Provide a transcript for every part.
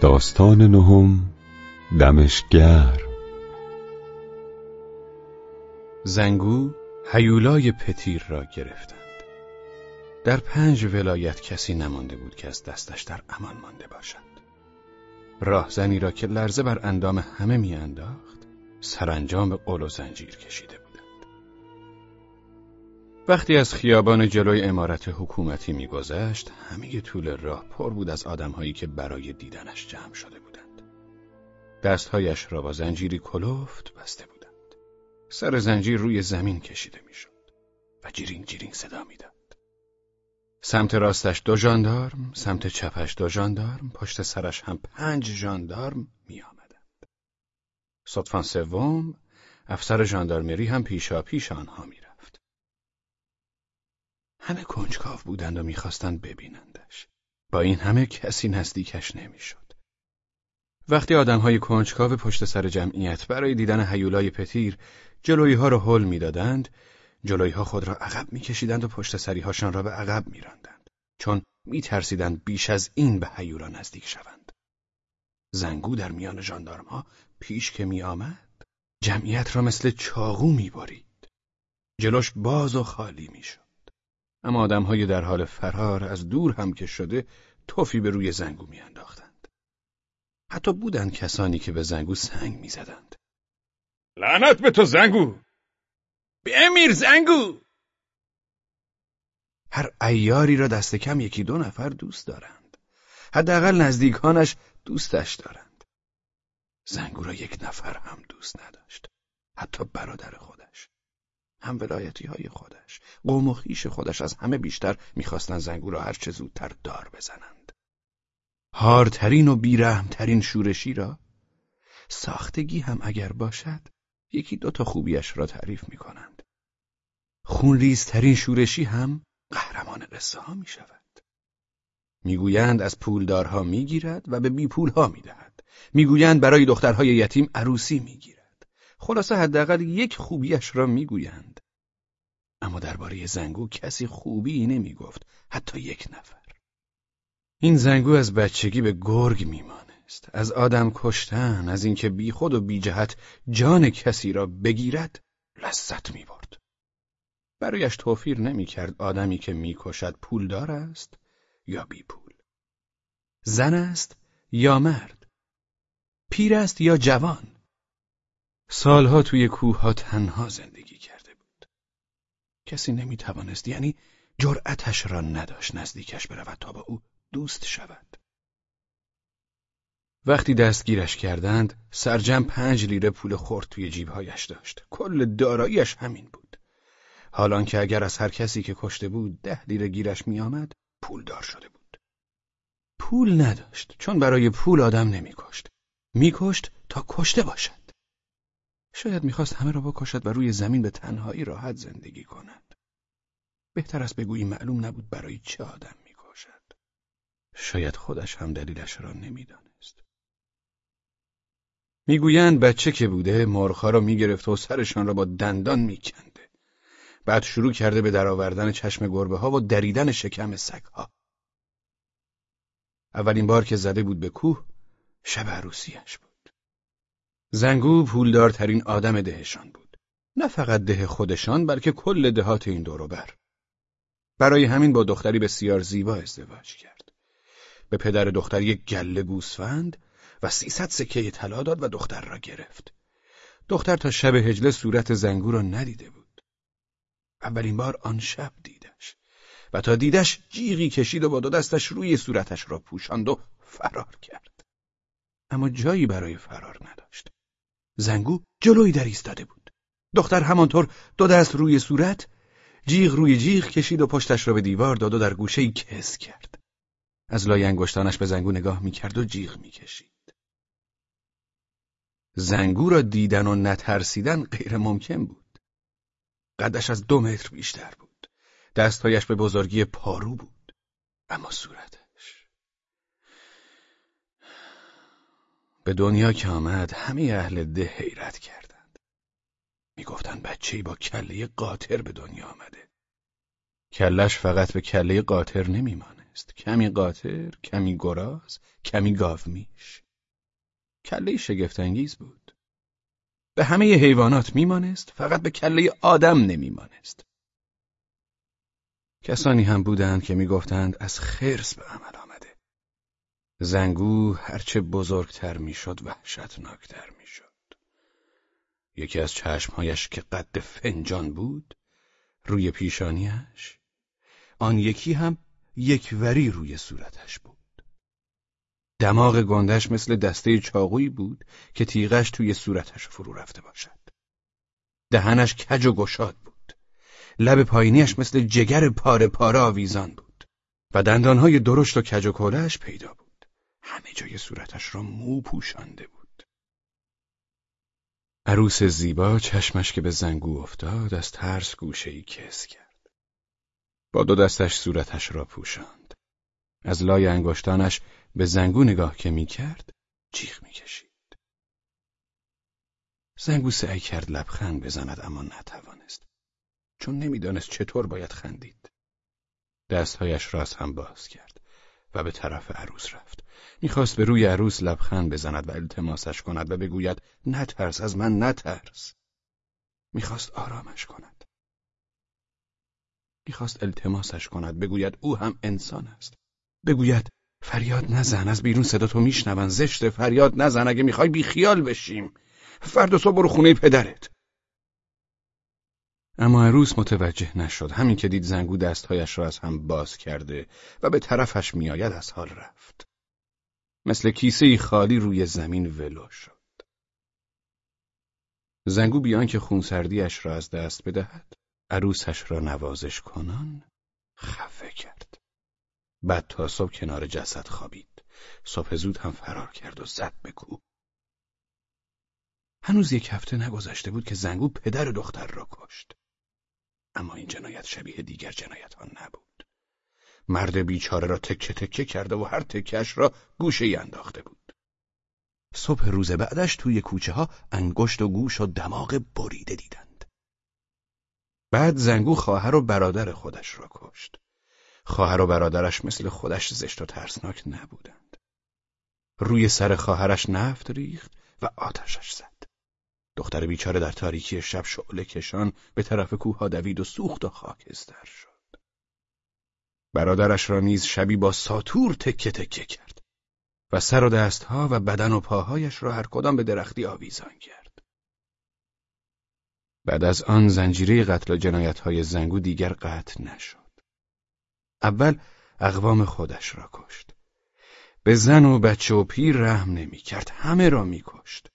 داستان نهم دمشگر. زنگو هیولای پتیر را گرفتند. در پنج ولایت کسی نمانده بود که از دستش در امان مانده باشد. راهزنی را که لرزه بر اندام همه میانداخت سرانجام قول و زنجیر کشیده وقتی از خیابان جلوی امارت حکومتی میگذشت همه طول راه پر بود از آدمهایی که برای دیدنش جمع شده بودند دستهایش را با زنجیری کلفت بسته بودند سر زنجیر روی زمین کشیده می‌شد و جیرینگ جیرینگ صدا می‌داد سمت راستش دو ژاندارم، سمت چپش دو ژاندارم، پشت سرش هم پنج ژاندارم می آمدند. صدفان سوم، افسر ژاندارمری هم پیشا پیش آنها می. همه کنجکاو بودند و می‌خواستند ببینندش. با این همه کسی نزدیکش نمی‌شد. وقتی آدمهای کنجکاو پشت سر جمعیت برای دیدن هیولای پتیر جلویی ها را حل می‌دادند، جلویها خود را عقب میکشیدند و پشت سریهاشان را به عقب میراندند چون میترسیدند بیش از این به هیولا نزدیک شوند زنگو در میان ژاندارمها پیش که میآمد جمعیت را مثل چاقو می‌برید جلوش باز و خالی می‌شد اما آدمهای در حال فرار از دور هم که شده توفی به روی زنگو میانداختند. حتی بودند کسانی که به زنگو سنگ می‌زدند. لعنت به تو زنگو! بمیر زنگو! هر ایاری را دست کم یکی دو نفر دوست دارند. حداقل نزدیکانش دوستش دارند. زنگو را یک نفر هم دوست نداشت. حتی برادر خودش. هم ولایتی های خودش قوم و خیش خودش از همه بیشتر می‌خواستند زنگو را هرچه زودتر دار بزنند هارترین و بیرحمترین شورشی را ساختگی هم اگر باشد یکی دو تا خوبیش را تعریف می کنند. خونریزترین شورشی هم قهرمان قصه ها می شود. می‌گویند از پولدارها می‌گیرد و به بی پولها می‌دهد. می‌گویند برای دخترهای یتیم عروسی می‌گیرد. خلاصه حداقل یک خوبیش را می‌گویند. اما درباره زنگو کسی خوبی نمی‌گفت حتی یک نفر. این زنگو از بچگی به گرگ میماند. از آدم کشتن از اینکه بی خود و بی جهت جان کسی را بگیرد لذت می برد. برایش توفیر نمی کرد آدمی که می کشد پولدار است یا بی پول. زن است یا مرد. پیر است یا جوان. سالها توی کوه ها تنها زندگی بود. کسی نمی توانست یعنی جرأتش را نداشت نزدیکش برود تا با او دوست شود. وقتی دستگیرش کردند سرجم پنج لیره پول خورد توی جیبهایش داشت. کل داراییش همین بود. حالان که اگر از هر کسی که کشته بود ده لیره گیرش میآمد پول دار شده بود. پول نداشت چون برای پول آدم نمیکشت. میکشت تا کشته باشد. شاید می‌خواست همه را بکشد و روی زمین به تنهایی راحت زندگی کند. بهتر است بگویی معلوم نبود برای چه آدم می‌کشد. شاید خودش هم دلیلش را نمی‌دانست. می‌گویند بچه که بوده مرغها را می‌گرفت و سرشان را با دندان میکنده بعد شروع کرده به درآوردن چشم گربه ها و دریدن شکم سگها. اولین بار که زده بود به کوه شب عروسیش بود. زنگو پولدارترین آدم دهشان بود. نه فقط ده خودشان بلکه کل دهات این بر. برای همین با دختری بسیار زیبا ازدواج کرد به پدر دختر یک گله گوسفند و سیصد سکه طلا داد و دختر را گرفت. دختر تا شب هجله صورت زنگو را ندیده بود. اولین بار آن شب دیدش و تا دیدش جیغی کشید و با دو دستش روی صورتش را پوشاند و فرار کرد. اما جایی برای فرار نداشت. زنگو جلوی در ایستاده بود. دختر همانطور دو دست روی صورت جیغ روی جیغ کشید و پشتش را به دیوار داد و در گوشه کس کرد. از لای انگشتانش به زنگو نگاه می‌کرد و جیغ می‌کشید. زنگو را دیدن و نترسیدن غیر ممکن بود. قدش از دو متر بیشتر بود. دستهایش به بزرگی پارو بود. اما صورتش... به دنیا که آمد همه اهل ده حیرت کردند. می‌گفتند بچه‌ای با کله قاطر به دنیا آمده. کلش فقط به کله قاطر نمیماند. میمانست کمی قاطر کمی گراز کمی گاومیش کله شگفتانگیز بود به همه حیوانات میمانست فقط به کله آدم نمیمانست کسانی هم بودند که می‌گفتند از خرس به عمل آمده زنگو هرچه بزرگتر می‌شد وحشتناکتر یکی از چشمهایش که قد فنجان بود روی پیشانیش آن یکی هم یک وری روی صورتش بود. دماغ گندش مثل دسته چاقویی بود که تیغش توی صورتش فرو رفته باشد. دهنش کج و گشاد بود. لب پایینیش مثل جگر پاره پاره آویزان بود. و دندانهای درشت و کج و کولش پیدا بود. همه جای صورتش را مو پوشانده بود. عروس زیبا چشمش که به زنگو افتاد از ترس گوشه ای کس کرد. با دو دستش صورتش را پوشاند. از لای انگشتانش به زنگو نگاه که می کرد جیغ می کشید. زنگو سعی کرد لبخند بزند اما نتوانست. چون نمی‌دانست چطور باید خندید. دستهایش را از هم باز کرد و به طرف عروس رفت. می‌خواست به روی عروس لبخند بزند و التماسش کند و بگوید نترس از من نترس. می‌خواست آرامش کند. می‌خواست التماسش کند بگوید او هم انسان است. بگوید فریاد نزن از بیرون صدا تو میشنون زشت فریاد نزن اگه می‌خوای بیخیال بشیم. فردا صبح برو خونه پدرت. اما عروس متوجه نشد. همین که دید زنگو دستهایش را از هم باز کرده و به طرفش میآید از حال رفت. مثل کیسه خالی روی زمین ولو شد. زنگو بیان که خونسردیش را از دست بدهد عروسش را نوازش کنان خفه کرد. بعد تا صبح کنار جسد خوابید. صبح زود هم فرار کرد و زد به کوه. هنوز یک هفته نگذشته بود که زنگو پدر دختر را کشت. اما این جنایت شبیه دیگر جنایت ها نبود. مرد بیچاره را تکه تکه کرده و هر تکهش را گوشه انداخته بود. صبح روز بعدش توی کوچه ها انگشت و گوش و دماغ بریده دیدند. بعد زنگو خواهر و برادر خودش را کشت. خواهر و برادرش مثل خودش زشت و ترسناک نبودند. روی سر خواهرش نفت ریخت و آتشش زد. دختر بیچاره در تاریکی شب شعله کشان به طرف کوه دوید و سوخت و خاکستر شد. برادرش را نیز شبی با ساتور تکه تکه کرد و سر و دستها و بدن و پاهایش را هر کدام به درختی آویزان کرد. بعد از آن زنجیره قتل و جنایت های زنگو دیگر قطع نشد. اول اقوام خودش را کشت. به زن و بچه و پیر رحم نمی کرد. همه را می کشت.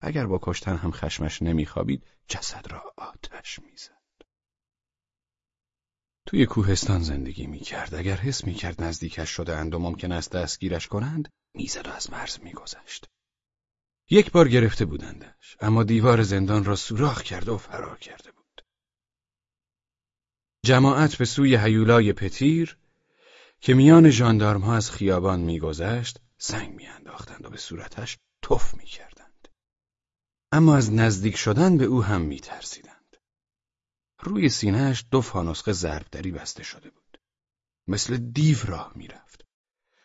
اگر با کشتن هم خشمش نمیخوابید جسد را آتش می‌زد. توی کوهستان زندگی می‌کرد. اگر حس می‌کرد نزدیکش شده اند و ممکن است دستگیرش کنند، می‌زد و از مرز میگذشت. یک بار گرفته بودندش، اما دیوار زندان را سوراخ کرده و فرار کرده بود. جماعت به سوی هیولای پتیر که میان ژاندارم ها از خیابان میگذشت، سنگ میانداختند و به صورتش تف می‌کرد. اما از نزدیک شدن به او هم میترسیدند. روی سینهش دو فانوسق ضربدری بسته شده بود. مثل دیو راه می‌رفت.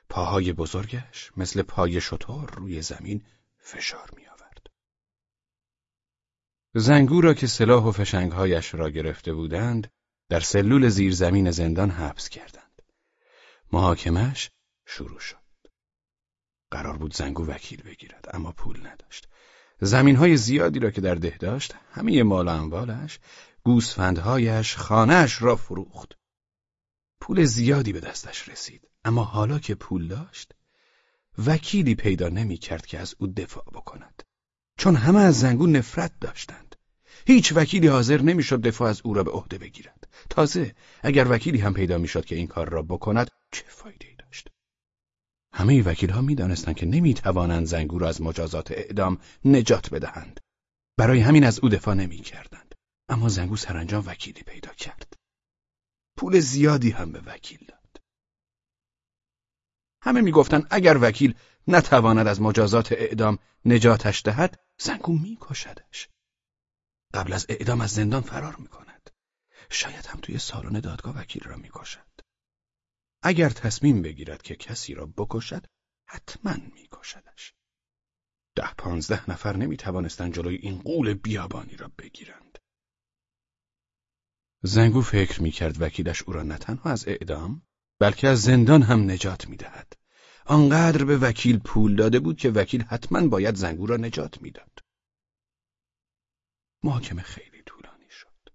پاهای بزرگش مثل پای شطور روی زمین فشار می آورد. زنگو را که سلاح و فشنگهایش را گرفته بودند در سلول زیرزمین زندان حبس کردند. محاکمش شروع شد. قرار بود زنگو وکیل بگیرد اما پول نداشت. زمین های زیادی را که در ده داشت همه مال و اموالش گوسفندهایش خانهاش را فروخت. پول زیادی به دستش رسید اما حالا که پول داشت وکیلی پیدا نمی کرد که از او دفاع بکند. چون همه از زنگو نفرت داشتند. هیچ وکیلی حاضر نمی‌شد دفاع از او را به عهده بگیرد. تازه اگر وکیلی هم پیدا می‌شد که این کار را بکند چه فایده همه وکیل ها که نمی توانند زنگو را از مجازات اعدام نجات بدهند. برای همین از او دفاع نمی کردند. اما زنگو سرانجام وکیلی پیدا کرد. پول زیادی هم به وکیل داد. همه می‌گفتند اگر وکیل نتواند از مجازات اعدام نجاتش دهد زنگو میکشدش. قبل از اعدام از زندان فرار می‌کند. شاید هم توی سالن دادگاه وکیل را می‌کشد. اگر تصمیم بگیرد که کسی را بکشد حتما میکشدش ده پانزده نفر نمی توانستند جلوی این قول بیابانی را بگیرند زنگو فکر می کرد وکیلش او را نه تنها از اعدام بلکه از زندان هم نجات می دهد. آنقدر به وکیل پول داده بود که وکیل حتما باید زنگو را نجات می‌داد. محاکمه خیلی طولانی شد.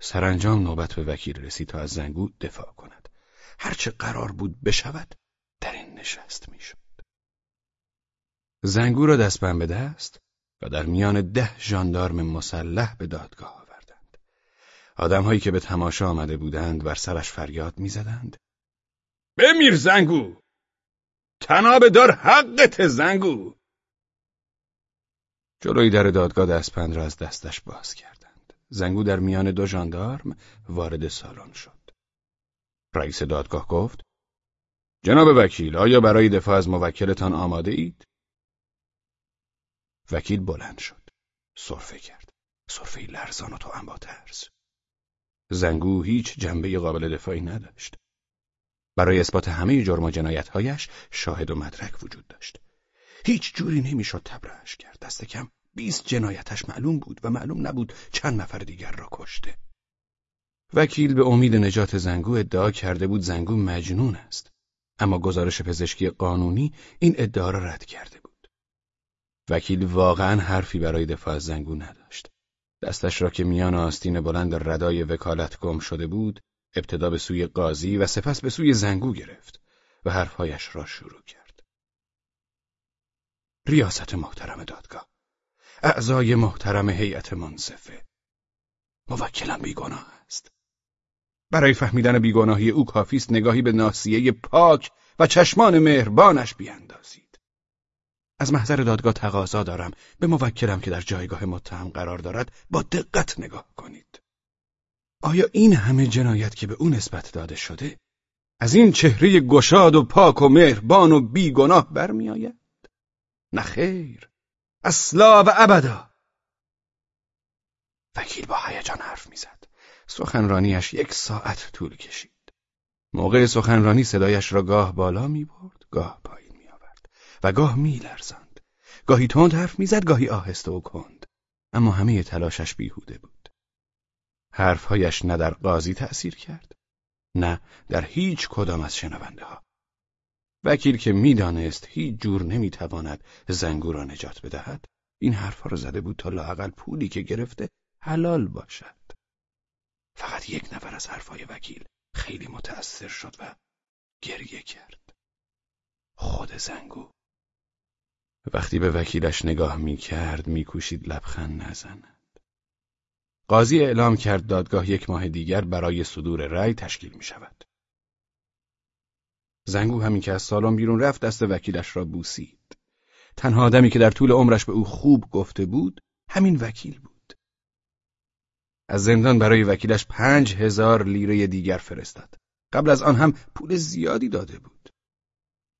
سرانجام نوبت به وکیل رسید تا از زنگو دفاع کند. هرچه قرار بود بشود در این نشست می‌شد. زنگو را دستبند به دست و در میان ده ژاندارم مسلح به دادگاه آوردند. آدمهایی که به تماشا آمده بودند بر سرش فریاد می‌زدند. بمیر زنگو! تناب دار حقت زنگو! جلوی در دادگاه دستپند را از دستش باز کردند. زنگو در میان دو ژاندارم وارد سالن شد. رئیس دادگاه گفت: جناب وکیل، آیا برای دفاع از موکلتان آماده اید؟ وکیل بلند شد. صرفه کرد. صرفه لرزان و تو با ترس. زنگو هیچ جنبه قابل دفاعی نداشت. برای اثبات همه جرم و جنایتهایش شاهد و مدرک وجود داشت. هیچ جوری نمی‌شد تبرهش کرد. دست کم بیست جنایتش معلوم بود و معلوم نبود چند نفر دیگر را کشته. وکیل به امید نجات زنگو ادعا کرده بود زنگو مجنون است. اما گزارش پزشکی قانونی این ادعا را رد کرده بود. وکیل واقعا حرفی برای دفاع از زنگو نداشت. دستش را که میان آستین بلند ردای وکالت گم شده بود، ابتدا به سوی قاضی و سپس به سوی زنگو گرفت و حرفهایش را شروع کرد. ریاست محترم دادگاه اعضای محترم هیئت منصفه موکلم بیگناه است برای فهمیدن بیگناهی او کافی است نگاهی به ناسیه پاک و چشمان مهربانش بیاندازید. از محضر دادگاه تقاضا دارم. به موکلم که در جایگاه متهم قرار دارد با دقت نگاه کنید. آیا این همه جنایت که به او نسبت داده شده از این چهره گشاد و پاک و مهربان و بیگناه برمیآید؟ نه خیر. اصلا و ابدا. وکیل با هیجان حرف می‌زد. سخنرانیش یک ساعت طول کشید. موقع سخنرانی صدایش را گاه بالا می برد گاه پایین می آورد و گاه می لرزند گاهی تند حرف می‌زد گاهی آهسته و کند. اما همه تلاشش بیهوده بود. حرفهایش نه در قاضی تأثیر کرد نه در هیچ کدام از شنونده ها. وکیل که می‌دانست هیچ جور نمی‌تواند زنگو را نجات بدهد این حرفها را زده بود تا لاقل پولی که گرفته حلال باشد. فقط یک نفر از حرفهای وکیل خیلی متأثر شد و گریه کرد خود زنگو وقتی به وکیلش نگاه می‌کرد میکوشید لبخند نزند قاضی اعلام کرد دادگاه یک ماه دیگر برای صدور رأی تشکیل می شود. زنگو همین که از سالن بیرون رفت دست وکیلش را بوسید. تنها آدمی که در طول عمرش به او خوب گفته بود همین وکیل بود. از زندان برای وکیلش پنج هزار لیره دیگر فرستاد. قبل از آن هم پول زیادی داده بود.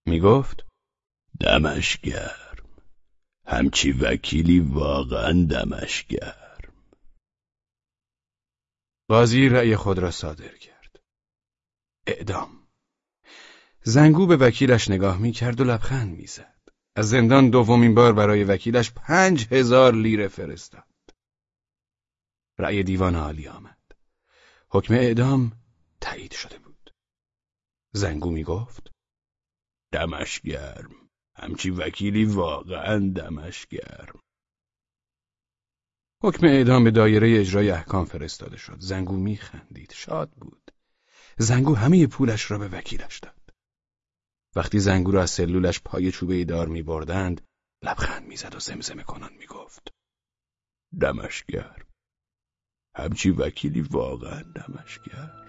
می گفت دمشگرم همچی وکیلی واقعا دمشگرم قاضی رأی خود را صادر کرد. اعدام زنگو به وکیلش نگاه می کرد و لبخند می زد. از زندان دومین بار برای وکیلش پنج هزار لیره فرستاد. رأی دیوان عالی آمد. حکم اعدام تایید شده بود. زنگو می گفت دمشگرم همچی وکیلی واقعا دمشگرم حکم اعدام به دایره اجرای احکام فرستاده شد. زنگو می خندید. شاد بود. زنگو همه پولش را به وکیلش داد. وقتی زنگو را از سلولش پای چوبه دار می بردند لبخند می‌زد و زمزمه کنان می گفت دمشگر همچی وکیلی واقعا دمشگر